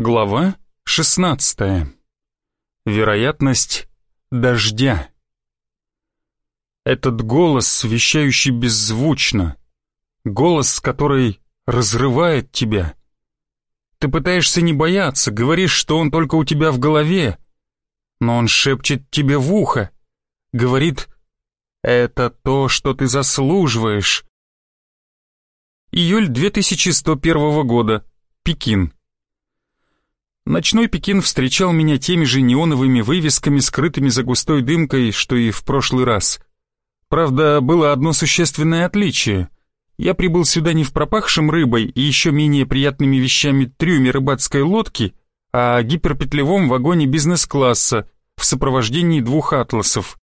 Глава 16. Вероятность дождя. Этот голос, вещающий беззвучно, голос, который разрывает тебя. Ты пытаешься не бояться, говоришь, что он только у тебя в голове, но он шепчет тебе в ухо, говорит «это то, что ты заслуживаешь». Июль 2101 года. Пекин. Ночной Пекин встречал меня теми же неоновыми вывесками, скрытыми за густой дымкой, что и в прошлый раз. Правда, было одно существенное отличие. Я прибыл сюда не в пропахшем рыбой и еще менее приятными вещами трюме рыбацкой лодки, а гиперпетлевом вагоне бизнес-класса в сопровождении двух атласов.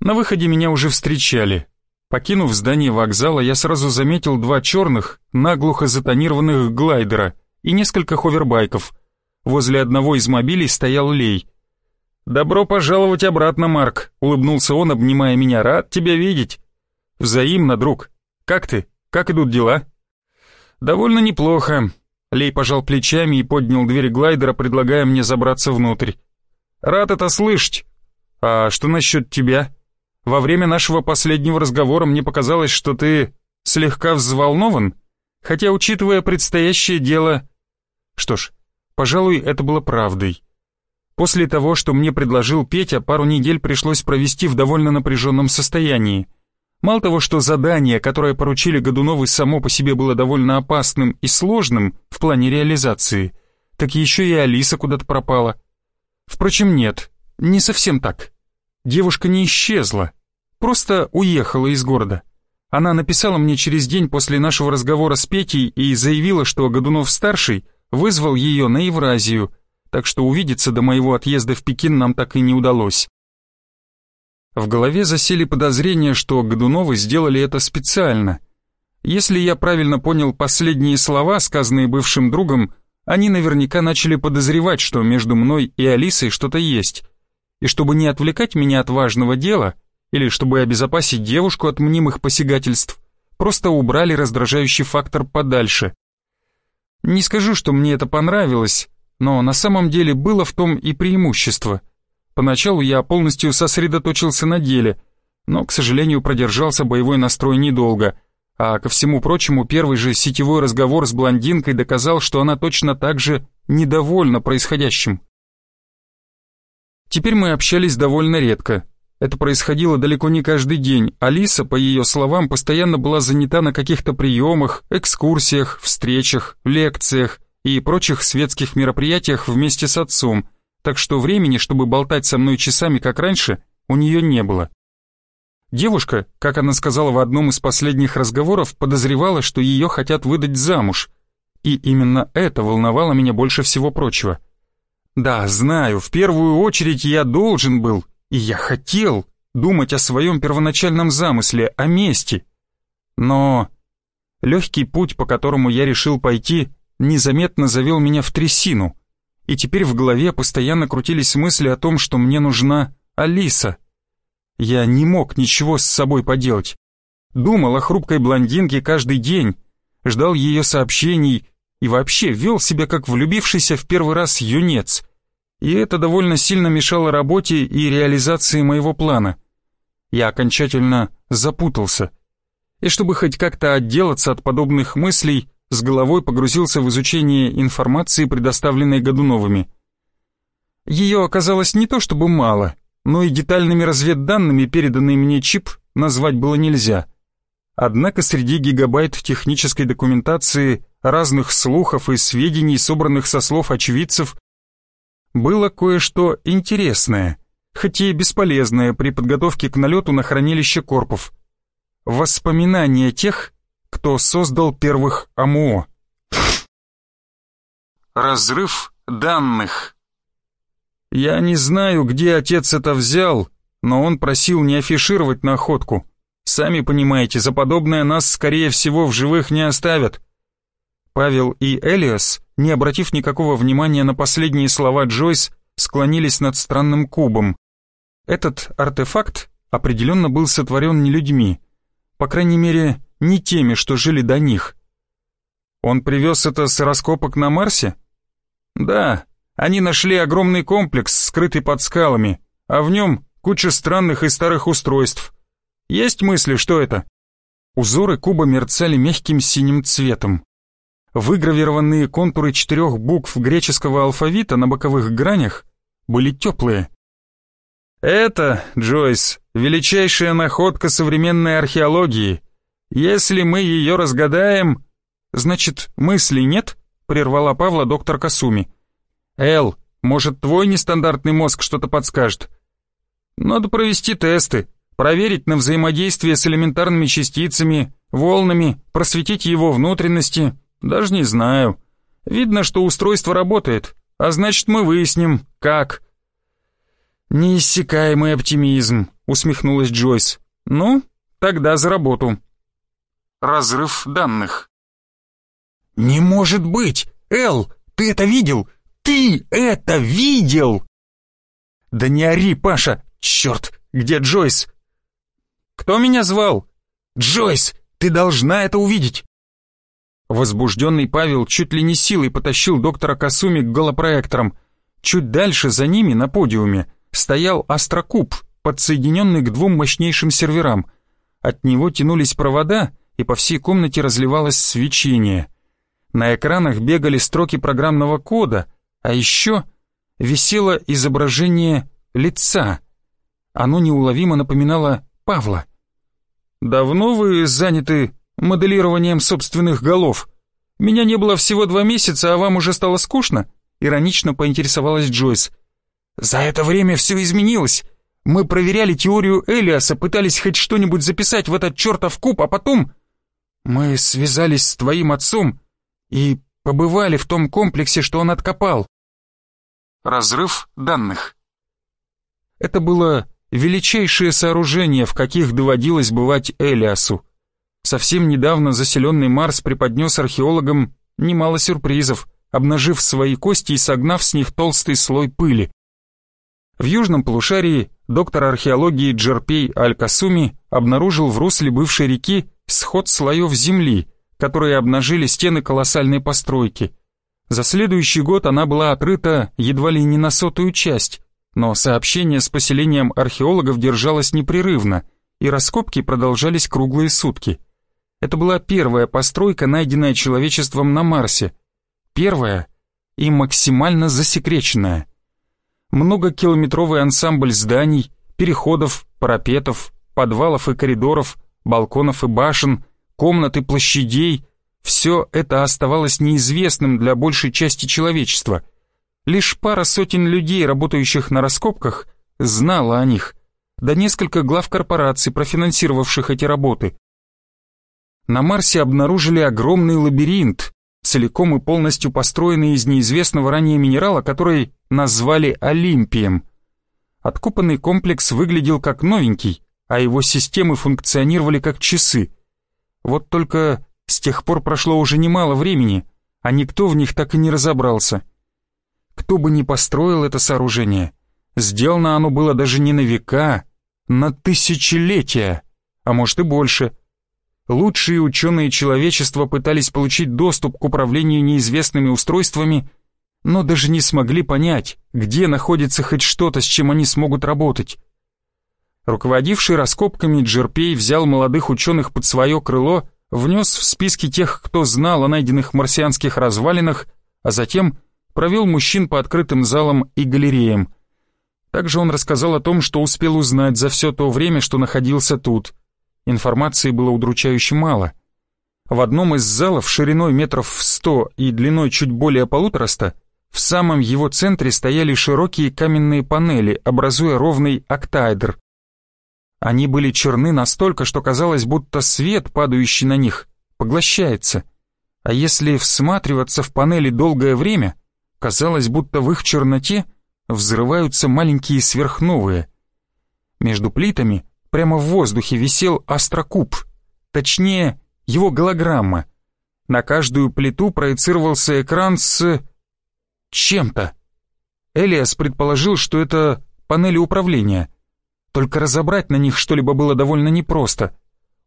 На выходе меня уже встречали. Покинув здание вокзала, я сразу заметил два черных, наглухо затонированных глайдера и несколько ховербайков — Возле одного из мобилей стоял Лей. «Добро пожаловать обратно, Марк», — улыбнулся он, обнимая меня. «Рад тебя видеть». «Взаимно, друг. Как ты? Как идут дела?» «Довольно неплохо». Лей пожал плечами и поднял дверь глайдера, предлагая мне забраться внутрь. «Рад это слышать. А что насчет тебя? Во время нашего последнего разговора мне показалось, что ты слегка взволнован, хотя, учитывая предстоящее дело... Что ж, Пожалуй, это было правдой. После того, что мне предложил Петя, пару недель пришлось провести в довольно напряженном состоянии. Мало того, что задание, которое поручили Годунову, само по себе было довольно опасным и сложным в плане реализации, так еще и Алиса куда-то пропала. Впрочем, нет, не совсем так. Девушка не исчезла, просто уехала из города. Она написала мне через день после нашего разговора с Петей и заявила, что Годунов-старший — вызвал ее на Евразию, так что увидеться до моего отъезда в Пекин нам так и не удалось. В голове засели подозрения, что Годуновы сделали это специально. Если я правильно понял последние слова, сказанные бывшим другом, они наверняка начали подозревать, что между мной и Алисой что-то есть. И чтобы не отвлекать меня от важного дела, или чтобы обезопасить девушку от мнимых посягательств, просто убрали раздражающий фактор подальше. Не скажу, что мне это понравилось, но на самом деле было в том и преимущество. Поначалу я полностью сосредоточился на деле, но, к сожалению, продержался боевой настрой недолго, а ко всему прочему первый же сетевой разговор с блондинкой доказал, что она точно так же недовольна происходящим. Теперь мы общались довольно редко, это происходило далеко не каждый день. Алиса, по ее словам, постоянно была занята на каких-то приемах, экскурсиях, встречах, лекциях и прочих светских мероприятиях вместе с отцом, так что времени, чтобы болтать со мной часами, как раньше, у нее не было. Девушка, как она сказала в одном из последних разговоров, подозревала, что ее хотят выдать замуж. И именно это волновало меня больше всего прочего. Да, знаю, в первую очередь я должен был и я хотел думать о своем первоначальном замысле, о мести. Но легкий путь, по которому я решил пойти, незаметно завел меня в трясину, и теперь в голове постоянно крутились мысли о том, что мне нужна Алиса. Я не мог ничего с собой поделать. Думал о хрупкой блондинке каждый день, ждал ее сообщений и вообще вел себя как влюбившийся в первый раз юнец — и это довольно сильно мешало работе и реализации моего плана. Я окончательно запутался. И чтобы хоть как-то отделаться от подобных мыслей, с головой погрузился в изучение информации, предоставленной Годуновыми. Ее оказалось не то чтобы мало, но и детальными разведданными, переданный мне чип, назвать было нельзя. Однако среди гигабайт технической документации, разных слухов и сведений, собранных со слов очевидцев, было кое-что интересное, хоть и бесполезное при подготовке к налету на хранилище корпов. Воспоминания тех, кто создал первых АМО. Разрыв данных. Я не знаю, где отец это взял, но он просил не афишировать находку. Сами понимаете, за подобное нас, скорее всего, в живых не оставят. Павел и Элиас не обратив никакого внимания на последние слова Джойс, склонились над странным кубом. Этот артефакт определенно был сотворен не людьми, по крайней мере, не теми, что жили до них. Он привез это с раскопок на Марсе? Да, они нашли огромный комплекс, скрытый под скалами, а в нем куча странных и старых устройств. Есть мысли, что это? Узоры куба мерцали мягким синим цветом. Выгравированные контуры четырех букв греческого алфавита на боковых гранях были теплые. Это, Джойс, величайшая находка современной археологии. Если мы ее разгадаем... Значит, мыслей нет? Прервала Павла доктор Касуми. Эл, может, твой нестандартный мозг что-то подскажет? Надо провести тесты, проверить на взаимодействие с элементарными частицами, волнами, просветить его внутренности, даже не знаю. Видно, что устройство работает, а значит мы выясним, как. Неиссякаемый оптимизм, усмехнулась Джойс. Ну, тогда за работу. Разрыв данных. Не может быть! Эл, ты это видел? Ты это видел? Да не ори, Паша! Черт, где Джойс? Кто меня звал? Джойс, ты должна это увидеть. Возбужденный Павел чуть ли не силой потащил доктора Касуми к голопроекторам. Чуть дальше за ними, на подиуме, стоял астрокуб, подсоединенный к двум мощнейшим серверам. От него тянулись провода, и по всей комнате разливалось свечение. На экранах бегали строки программного кода, а еще висело изображение лица. Оно неуловимо напоминало Павла. «Давно вы заняты моделированием собственных голов. Меня не было всего два месяца, а вам уже стало скучно?» Иронично поинтересовалась Джойс. «За это время все изменилось. Мы проверяли теорию Элиаса, пытались хоть что-нибудь записать в этот чертов куб, а потом... Мы связались с твоим отцом и побывали в том комплексе, что он откопал». Разрыв данных. Это было величайшее сооружение, в каких доводилось бывать Элиасу. Совсем недавно заселенный Марс преподнес археологам немало сюрпризов, обнажив свои кости и согнав с них толстый слой пыли. В южном полушарии доктор археологии Джерпей Аль-Касуми обнаружил в русле бывшей реки сход слоев земли, которые обнажили стены колоссальной постройки. За следующий год она была отрыта едва ли не на сотую часть, но сообщение с поселением археологов держалось непрерывно, и раскопки продолжались круглые сутки. Это была первая постройка, найденная человечеством на Марсе. Первая и максимально засекреченная. Многокилометровый ансамбль зданий, переходов, парапетов, подвалов и коридоров, балконов и башен, комнат и площадей — все это оставалось неизвестным для большей части человечества. Лишь пара сотен людей, работающих на раскопках, знала о них, да несколько глав корпораций, профинансировавших эти работы на Марсе обнаружили огромный лабиринт, целиком и полностью построенный из неизвестного ранее минерала, который назвали Олимпием. Откупанный комплекс выглядел как новенький, а его системы функционировали как часы. Вот только с тех пор прошло уже немало времени, а никто в них так и не разобрался. Кто бы ни построил это сооружение, сделано оно было даже не на века, на тысячелетия, а может и больше – лучшие ученые человечества пытались получить доступ к управлению неизвестными устройствами, но даже не смогли понять, где находится хоть что-то, с чем они смогут работать. Руководивший раскопками Джерпей взял молодых ученых под свое крыло, внес в списки тех, кто знал о найденных марсианских развалинах, а затем провел мужчин по открытым залам и галереям. Также он рассказал о том, что успел узнать за все то время, что находился тут – Информации было удручающе мало. В одном из залов шириной метров в сто и длиной чуть более полутораста в самом его центре стояли широкие каменные панели, образуя ровный октаэдр. Они были черны настолько, что казалось, будто свет, падающий на них, поглощается. А если всматриваться в панели долгое время, казалось, будто в их черноте взрываются маленькие сверхновые. Между плитами Прямо в воздухе висел астрокуб, точнее, его голограмма. На каждую плиту проецировался экран с... чем-то. Элиас предположил, что это панели управления. Только разобрать на них что-либо было довольно непросто.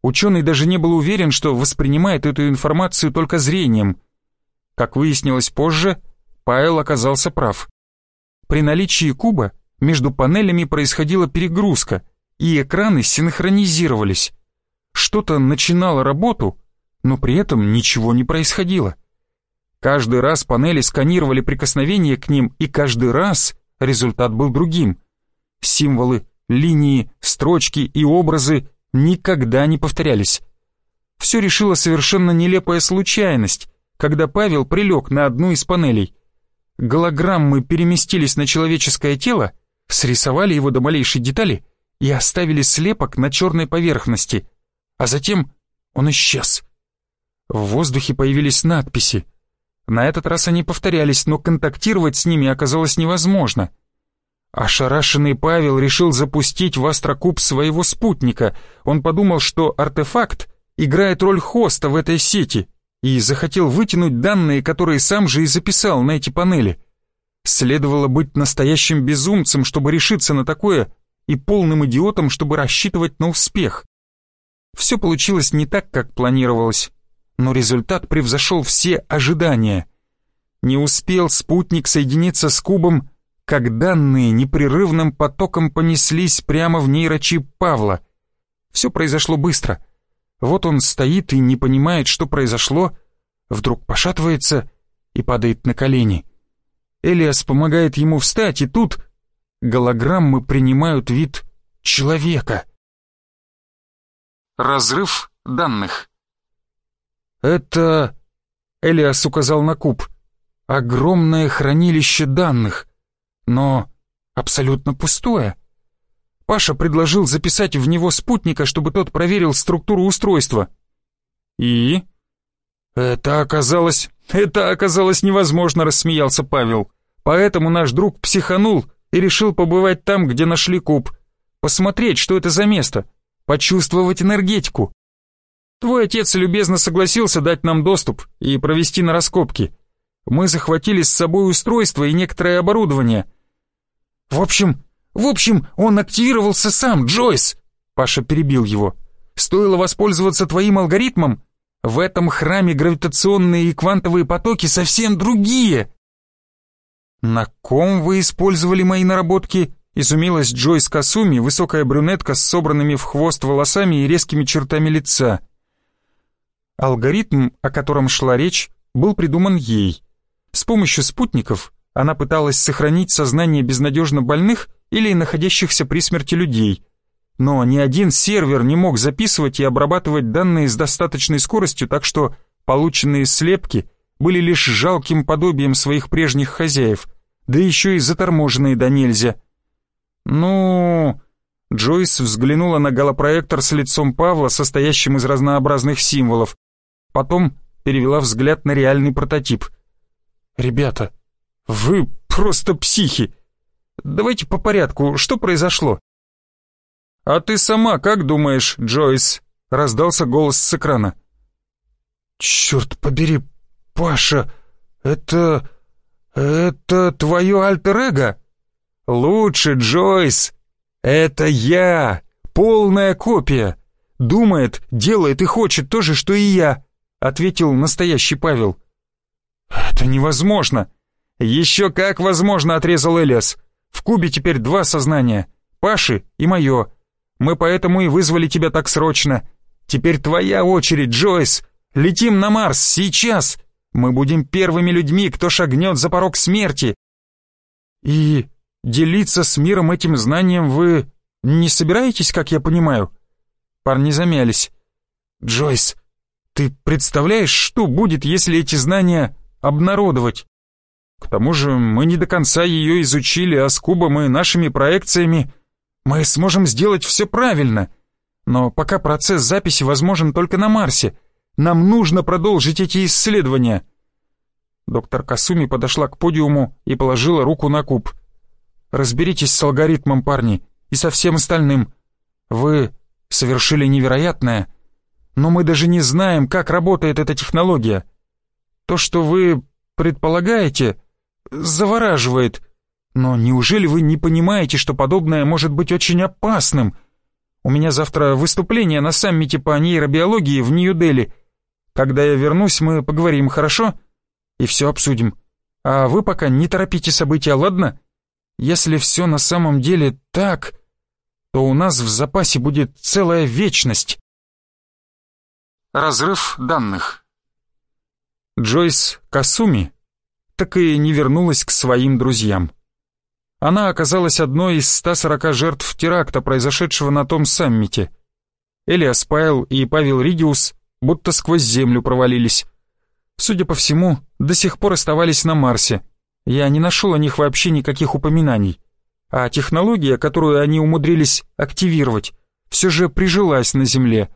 Ученый даже не был уверен, что воспринимает эту информацию только зрением. Как выяснилось позже, Павел оказался прав. При наличии куба между панелями происходила перегрузка, и экраны синхронизировались. Что-то начинало работу, но при этом ничего не происходило. Каждый раз панели сканировали прикосновение к ним, и каждый раз результат был другим. Символы, линии, строчки и образы никогда не повторялись. Все решила совершенно нелепая случайность, когда Павел прилег на одну из панелей. Голограммы переместились на человеческое тело, срисовали его до малейшей детали и оставили слепок на черной поверхности, а затем он исчез. В воздухе появились надписи. На этот раз они повторялись, но контактировать с ними оказалось невозможно. Ошарашенный Павел решил запустить в астрокуб своего спутника. Он подумал, что артефакт играет роль хоста в этой сети и захотел вытянуть данные, которые сам же и записал на эти панели. Следовало быть настоящим безумцем, чтобы решиться на такое, и полным идиотом, чтобы рассчитывать на успех. Все получилось не так, как планировалось но результат превзошел все ожидания. Не успел спутник соединиться с кубом, как данные непрерывным потоком понеслись прямо в нейрочип Павла. Все произошло быстро. Вот он стоит и не понимает, что произошло, вдруг пошатывается и падает на колени. Элиас помогает ему встать, и тут голограммы принимают вид человека. Разрыв данных. «Это...» — Элиас указал на куб. «Огромное хранилище данных, но абсолютно пустое. Паша предложил записать в него спутника, чтобы тот проверил структуру устройства». «И?» «Это оказалось... Это оказалось невозможно», — рассмеялся Павел. «Поэтому наш друг психанул и решил побывать там, где нашли куб. Посмотреть, что это за место, почувствовать энергетику. Твой отец любезно согласился дать нам доступ и провести на раскопки. Мы захватили с собой устройство и некоторое оборудование. В общем, в общем, он активировался сам, Джойс. Паша перебил его. Стоило воспользоваться твоим алгоритмом. В этом храме гравитационные и квантовые потоки совсем другие. На ком вы использовали мои наработки? Изумилась Джойс Касуми, высокая брюнетка с собранными в хвост волосами и резкими чертами лица. Алгоритм, о котором шла речь, был придуман ей. С помощью спутников она пыталась сохранить сознание безнадежно больных или находящихся при смерти людей. Но ни один сервер не мог записывать и обрабатывать данные с достаточной скоростью, так что полученные слепки были лишь жалким подобием своих прежних хозяев, да еще и заторможенные до нельзя. «Ну...» Джойс взглянула на голопроектор с лицом Павла, состоящим из разнообразных символов, Потом перевела взгляд на реальный прототип. «Ребята, вы просто психи! Давайте по порядку, что произошло?» «А ты сама как думаешь, Джойс?» — раздался голос с экрана. «Черт побери, Паша, это... это твое альтер-эго?» «Лучше, Джойс! Это я! Полная копия! Думает, делает и хочет то же, что и я!» ответил настоящий Павел. «Это невозможно!» «Еще как возможно!» — отрезал Элиас. «В кубе теперь два сознания, Паши и мое. Мы поэтому и вызвали тебя так срочно. Теперь твоя очередь, Джойс. Летим на Марс, сейчас! Мы будем первыми людьми, кто шагнет за порог смерти!» «И делиться с миром этим знанием вы не собираетесь, как я понимаю?» Парни замялись. «Джойс, ты представляешь, что будет, если эти знания обнародовать? К тому же мы не до конца ее изучили, а с кубом и нашими проекциями мы сможем сделать все правильно. Но пока процесс записи возможен только на Марсе, нам нужно продолжить эти исследования. Доктор Касуми подошла к подиуму и положила руку на куб. «Разберитесь с алгоритмом, парни, и со всем остальным. Вы совершили невероятное» но мы даже не знаем, как работает эта технология. То, что вы предполагаете, завораживает. Но неужели вы не понимаете, что подобное может быть очень опасным? У меня завтра выступление на саммите по нейробиологии в Нью-Дели. Когда я вернусь, мы поговорим, хорошо? И все обсудим. А вы пока не торопите события, ладно? Если все на самом деле так, то у нас в запасе будет целая вечность. Разрыв данных. Джойс Касуми так и не вернулась к своим друзьям. Она оказалась одной из 140 жертв теракта, произошедшего на том саммите. Элиас Пайл и Павел Ридиус будто сквозь землю провалились. Судя по всему, до сих пор оставались на Марсе. Я не нашел о них вообще никаких упоминаний. А технология, которую они умудрились активировать, все же прижилась на Земле,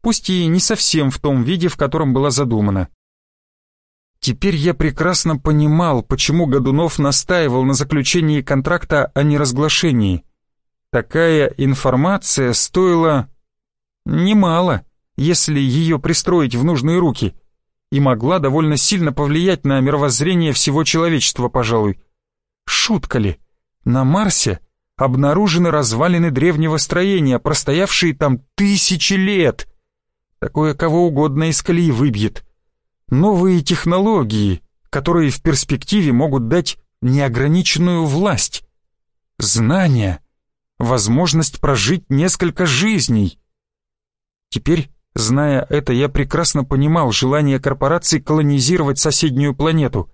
пусть и не совсем в том виде, в котором была задумана. Теперь я прекрасно понимал, почему Годунов настаивал на заключении контракта о неразглашении. Такая информация стоила немало, если ее пристроить в нужные руки, и могла довольно сильно повлиять на мировоззрение всего человечества, пожалуй. Шутка ли? На Марсе обнаружены развалины древнего строения, простоявшие там тысячи лет. Такое кого угодно из колеи выбьет новые технологии, которые в перспективе могут дать неограниченную власть, знания, возможность прожить несколько жизней. Теперь, зная это, я прекрасно понимал желание корпораций колонизировать соседнюю планету.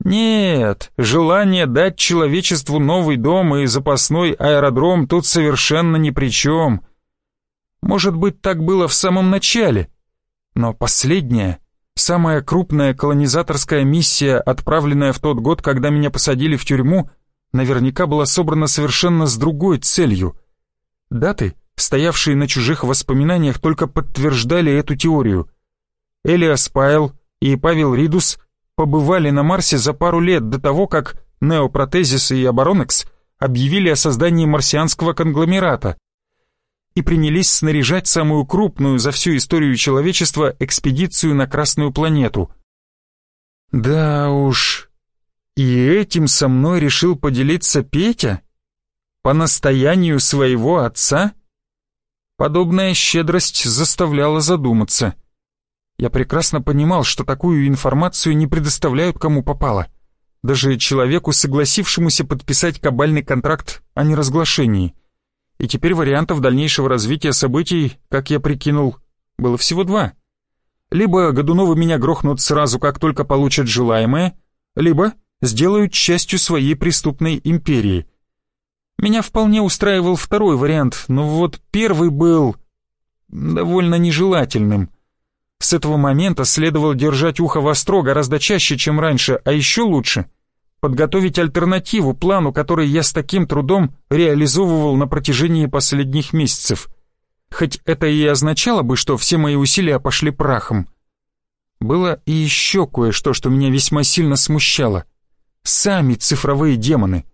Нет, желание дать человечеству новый дом и запасной аэродром тут совершенно ни при чем. Может быть, так было в самом начале, но последнее Самая крупная колонизаторская миссия, отправленная в тот год, когда меня посадили в тюрьму, наверняка была собрана совершенно с другой целью. Даты, стоявшие на чужих воспоминаниях, только подтверждали эту теорию. Элиас Пайл и Павел Ридус побывали на Марсе за пару лет до того, как Неопротезис и Оборонекс объявили о создании марсианского конгломерата, и принялись снаряжать самую крупную за всю историю человечества экспедицию на Красную планету. Да уж, и этим со мной решил поделиться Петя? По настоянию своего отца? Подобная щедрость заставляла задуматься. Я прекрасно понимал, что такую информацию не предоставляют кому попало. Даже человеку, согласившемуся подписать кабальный контракт о неразглашении и теперь вариантов дальнейшего развития событий, как я прикинул, было всего два. Либо Годуновы меня грохнут сразу, как только получат желаемое, либо сделают частью своей преступной империи. Меня вполне устраивал второй вариант, но вот первый был довольно нежелательным. С этого момента следовало держать ухо востро гораздо чаще, чем раньше, а еще лучше — подготовить альтернативу плану, который я с таким трудом реализовывал на протяжении последних месяцев. Хоть это и означало бы, что все мои усилия пошли прахом. Было и еще кое-что, что меня весьма сильно смущало. Сами цифровые демоны.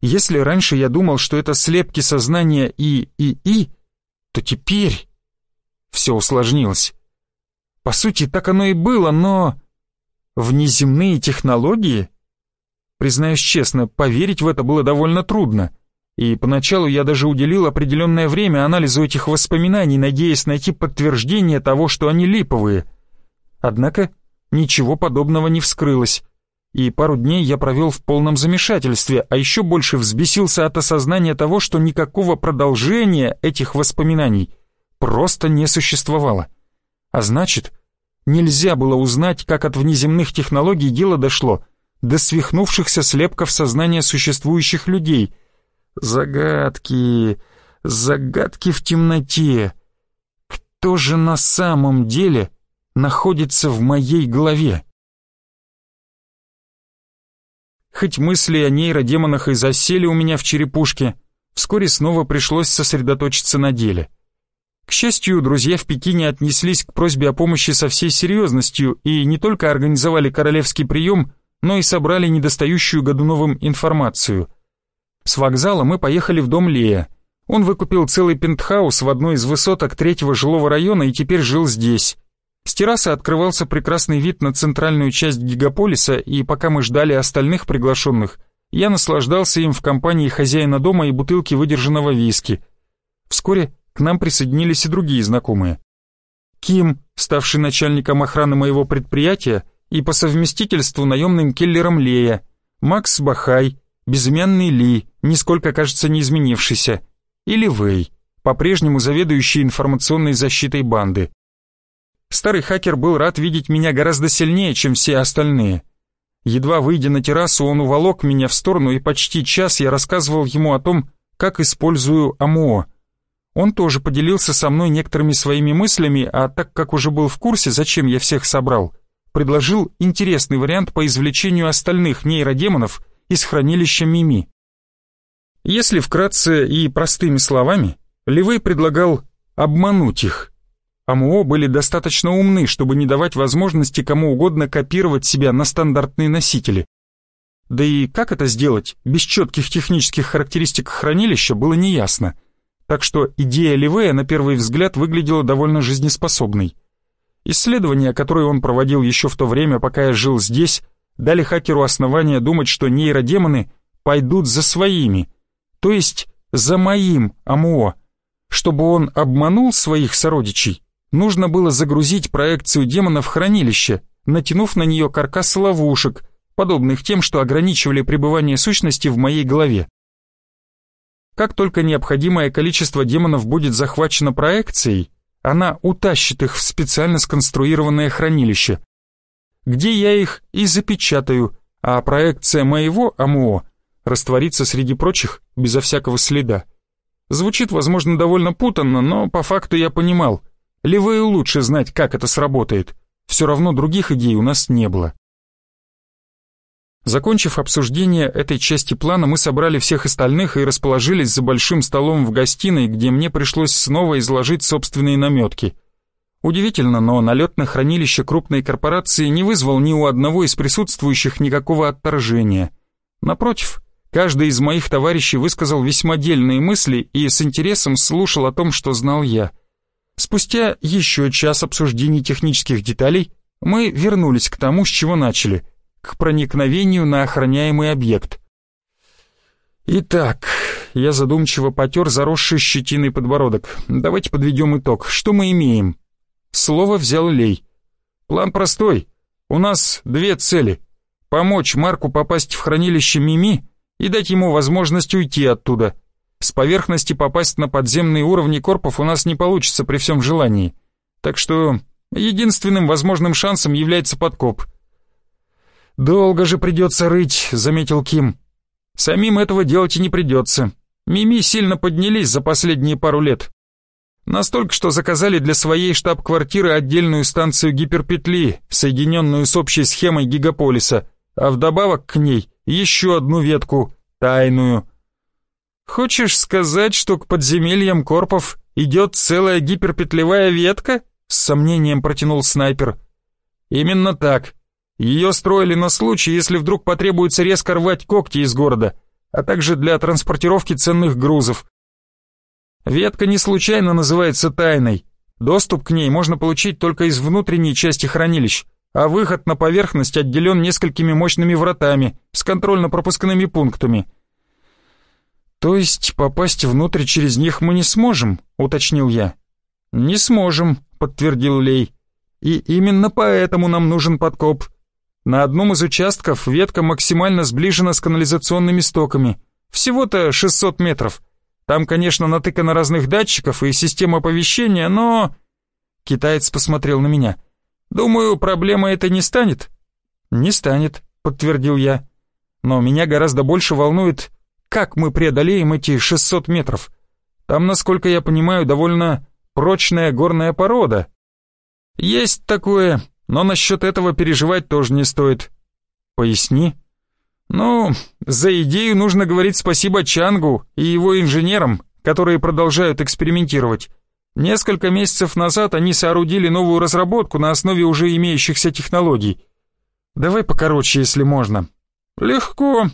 Если раньше я думал, что это слепки сознания и и и, то теперь все усложнилось. По сути, так оно и было, но... Внеземные технологии — Признаюсь честно, поверить в это было довольно трудно. И поначалу я даже уделил определенное время анализу этих воспоминаний, надеясь найти подтверждение того, что они липовые. Однако ничего подобного не вскрылось. И пару дней я провел в полном замешательстве, а еще больше взбесился от осознания того, что никакого продолжения этих воспоминаний просто не существовало. А значит, нельзя было узнать, как от внеземных технологий дело дошло — до свихнувшихся слепков сознания существующих людей. Загадки, загадки в темноте. Кто же на самом деле находится в моей голове? Хоть мысли о нейродемонах и засели у меня в черепушке, вскоре снова пришлось сосредоточиться на деле. К счастью, друзья в Пекине отнеслись к просьбе о помощи со всей серьезностью и не только организовали королевский прием, но и собрали недостающую Годуновым информацию. С вокзала мы поехали в дом Лея. Он выкупил целый пентхаус в одной из высоток третьего жилого района и теперь жил здесь. С террасы открывался прекрасный вид на центральную часть гигаполиса, и пока мы ждали остальных приглашенных, я наслаждался им в компании хозяина дома и бутылки выдержанного виски. Вскоре к нам присоединились и другие знакомые. Ким, ставший начальником охраны моего предприятия, и по совместительству наемным киллером Лея, Макс Бахай, безымянный Ли, нисколько, кажется, не изменившийся, или Вэй, по-прежнему заведующий информационной защитой банды. Старый хакер был рад видеть меня гораздо сильнее, чем все остальные. Едва выйдя на террасу, он уволок меня в сторону, и почти час я рассказывал ему о том, как использую АМО. Он тоже поделился со мной некоторыми своими мыслями, а так как уже был в курсе, зачем я всех собрал, предложил интересный вариант по извлечению остальных нейродемонов из хранилища Мими. Если вкратце и простыми словами, Левей предлагал обмануть их – АМО были достаточно умны, чтобы не давать возможности кому угодно копировать себя на стандартные носители. Да и как это сделать без четких технических характеристик хранилища было неясно. Так что идея Ливея на первый взгляд выглядела довольно жизнеспособной. Исследования, которые он проводил еще в то время, пока я жил здесь, дали хакеру основания думать, что нейродемоны пойдут за своими, то есть за моим АМО, чтобы он обманул своих сородичей нужно было загрузить проекцию демона в хранилище, натянув на нее каркас ловушек, подобных тем, что ограничивали пребывание сущности в моей голове. Как только необходимое количество демонов будет захвачено проекцией, она утащит их в специально сконструированное хранилище, где я их и запечатаю, а проекция моего АМО растворится среди прочих безо всякого следа. Звучит, возможно, довольно путанно, но по факту я понимал, Ливею лучше знать, как это сработает. Все равно других идей у нас не было. Закончив обсуждение этой части плана, мы собрали всех остальных и расположились за большим столом в гостиной, где мне пришлось снова изложить собственные наметки. Удивительно, но налет на хранилище крупной корпорации не вызвал ни у одного из присутствующих никакого отторжения. Напротив, каждый из моих товарищей высказал весьма дельные мысли и с интересом слушал о том, что знал я. Спустя еще час обсуждений технических деталей мы вернулись к тому, с чего начали, к проникновению на охраняемый объект. Итак, я задумчиво потер заросший щетиной подбородок. Давайте подведем итог. Что мы имеем? Слово взял Лей. План простой. У нас две цели. Помочь Марку попасть в хранилище Мими и дать ему возможность уйти оттуда – с поверхности попасть на подземные уровни корпов у нас не получится при всем желании. Так что единственным возможным шансом является подкоп. «Долго же придется рыть», — заметил Ким. «Самим этого делать и не придется. Мими сильно поднялись за последние пару лет. Настолько, что заказали для своей штаб-квартиры отдельную станцию гиперпетли, соединенную с общей схемой гигаполиса, а вдобавок к ней еще одну ветку, тайную, «Хочешь сказать, что к подземельям корпов идет целая гиперпетлевая ветка?» С сомнением протянул снайпер. «Именно так. Ее строили на случай, если вдруг потребуется резко рвать когти из города, а также для транспортировки ценных грузов. Ветка не случайно называется тайной. Доступ к ней можно получить только из внутренней части хранилищ, а выход на поверхность отделен несколькими мощными вратами с контрольно-пропускными пунктами – «То есть попасть внутрь через них мы не сможем?» — уточнил я. «Не сможем», — подтвердил Лей. «И именно поэтому нам нужен подкоп. На одном из участков ветка максимально сближена с канализационными стоками. Всего-то 600 метров. Там, конечно, натыкано разных датчиков и система оповещения, но...» Китаец посмотрел на меня. «Думаю, проблема это не станет?» «Не станет», — подтвердил я. «Но меня гораздо больше волнует, как мы преодолеем эти 600 метров? Там, насколько я понимаю, довольно прочная горная порода. Есть такое, но насчет этого переживать тоже не стоит. Поясни. Ну, за идею нужно говорить спасибо Чангу и его инженерам, которые продолжают экспериментировать. Несколько месяцев назад они соорудили новую разработку на основе уже имеющихся технологий. Давай покороче, если можно. Легко.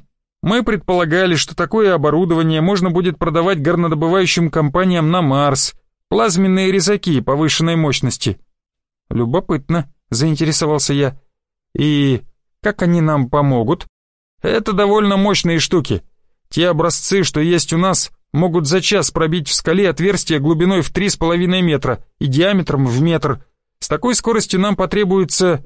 Мы предполагали, что такое оборудование можно будет продавать горнодобывающим компаниям на Марс, плазменные резаки повышенной мощности. Любопытно, заинтересовался я. И как они нам помогут? Это довольно мощные штуки. Те образцы, что есть у нас, могут за час пробить в скале отверстие глубиной в 3,5 метра и диаметром в метр. С такой скоростью нам потребуется...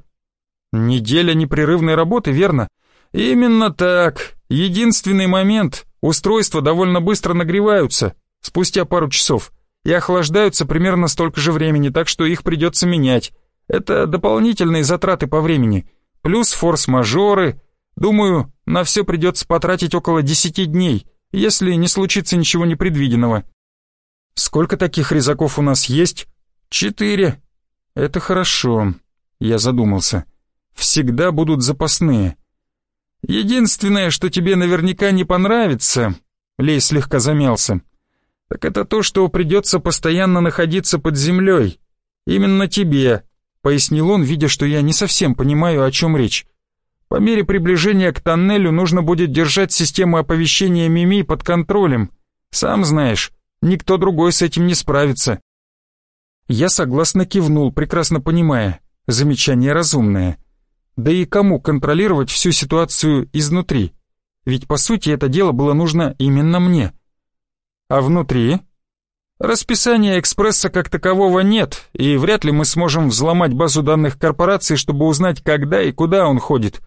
Неделя непрерывной работы, верно? Именно так. Единственный момент. Устройства довольно быстро нагреваются, спустя пару часов, и охлаждаются примерно столько же времени, так что их придется менять. Это дополнительные затраты по времени. Плюс форс-мажоры. Думаю, на все придется потратить около десяти дней, если не случится ничего непредвиденного. Сколько таких резаков у нас есть? Четыре. Это хорошо. Я задумался. Всегда будут запасные. Единственное, что тебе наверняка не понравится, Лей слегка замялся, так это то, что придется постоянно находиться под землей. Именно тебе, пояснил он, видя, что я не совсем понимаю, о чем речь. По мере приближения к тоннелю нужно будет держать систему оповещения Мими под контролем. Сам знаешь, никто другой с этим не справится. Я согласно кивнул, прекрасно понимая, замечание разумное. Да и кому контролировать всю ситуацию изнутри? Ведь по сути это дело было нужно именно мне. А внутри? Расписания экспресса как такового нет, и вряд ли мы сможем взломать базу данных корпорации, чтобы узнать, когда и куда он ходит.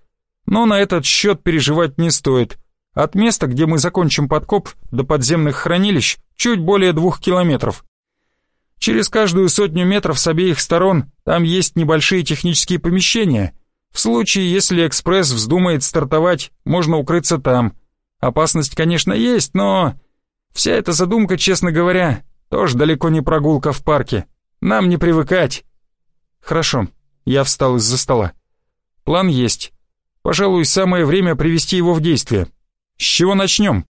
Но на этот счет переживать не стоит. От места, где мы закончим подкоп, до подземных хранилищ чуть более двух километров. Через каждую сотню метров с обеих сторон там есть небольшие технические помещения — в случае, если экспресс вздумает стартовать, можно укрыться там. Опасность, конечно, есть, но... Вся эта задумка, честно говоря, тоже далеко не прогулка в парке. Нам не привыкать. Хорошо, я встал из-за стола. План есть. Пожалуй, самое время привести его в действие. С чего начнем?